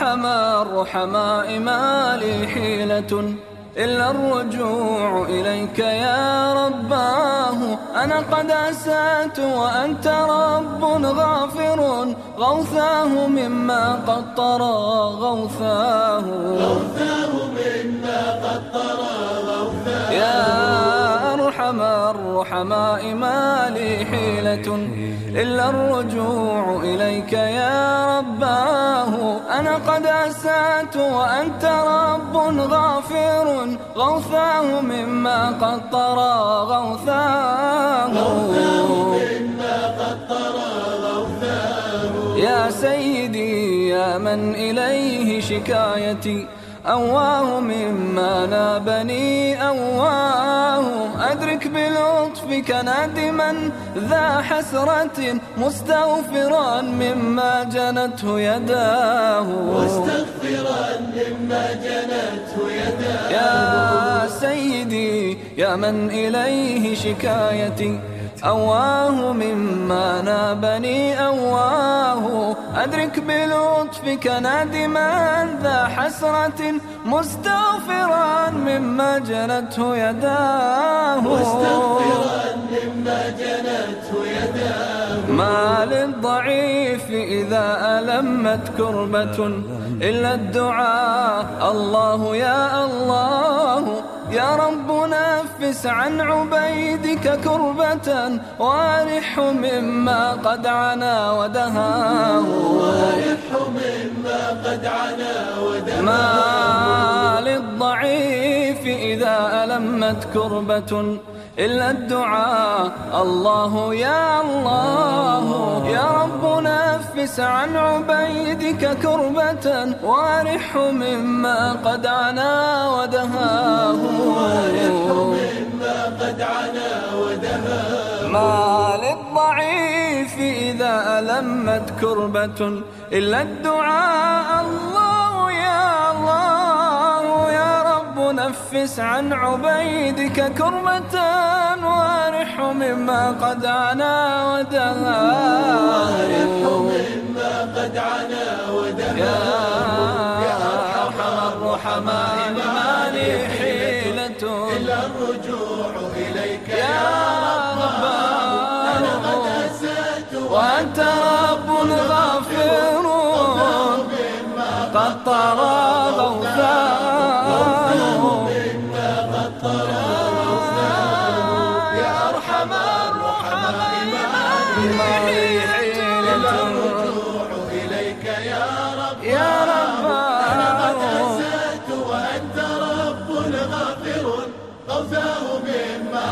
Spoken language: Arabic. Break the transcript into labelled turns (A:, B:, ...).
A: أرحم الرحماء ما لي حيلة. إلا الرجوع إليك يا رباه. أنا قد أسأت وأنت رب غافر. غوثاه مما قد طرى غوثاه.
B: غوثاه مما قد طرى.
A: الرحماء ما لي حيلة إلا الرجوع إليك يا رباه. أنا قد أسأت وأنت رب غافر. غوثاه مما قد طرى غوثاه. يا سيدي يا من إليه شكايتي. أواه مما نابني أواه أدرك بلطفك نادما ذا حسرة مستغفرا مما جنته يداه.
B: مستغفرا مما جنته يداه.
A: يا سيدي يا من إليه شكايتي. أواه مما نابني أواه أدرك بلطفك نادما ذا حسرة مستغفرا مما جنته يداه.
B: مستغفرا مما جنته يداه.
A: ما للضعيف إذا ألمت كربة إلا الدعاء. الله يا الله. يا رب نفس عن عبيدك كربة وارحه مما قد عنا ودهاه.
B: وارحه مما قد عنا ودهاه.
A: ما للضعيف إذا ألمت كربة إلا الدعاء. الله يا الله. نفس عن عبيدك كربة وارحه مما قد عنا ودهاه
B: مما قد عنا ودهاه.
A: ما للضعيف إذا ألمت كربة إلا الدعاء. الله يا الله يا رب نفس عن عبيدك كربة. وارحه مما قد عنا ودهاه
B: مما قد عنا ودهاه
A: يا أرحم الرحمن ما لي حيلة.
B: إلا الرجوع إليك
A: يا رب.
B: أنا قد أسأت
A: وأنت رب غافر قد طرى لي حيلة
B: الرجوع إليك يا رب.
A: يا رب
B: أسأت وأنت رب غافر غوثاه مما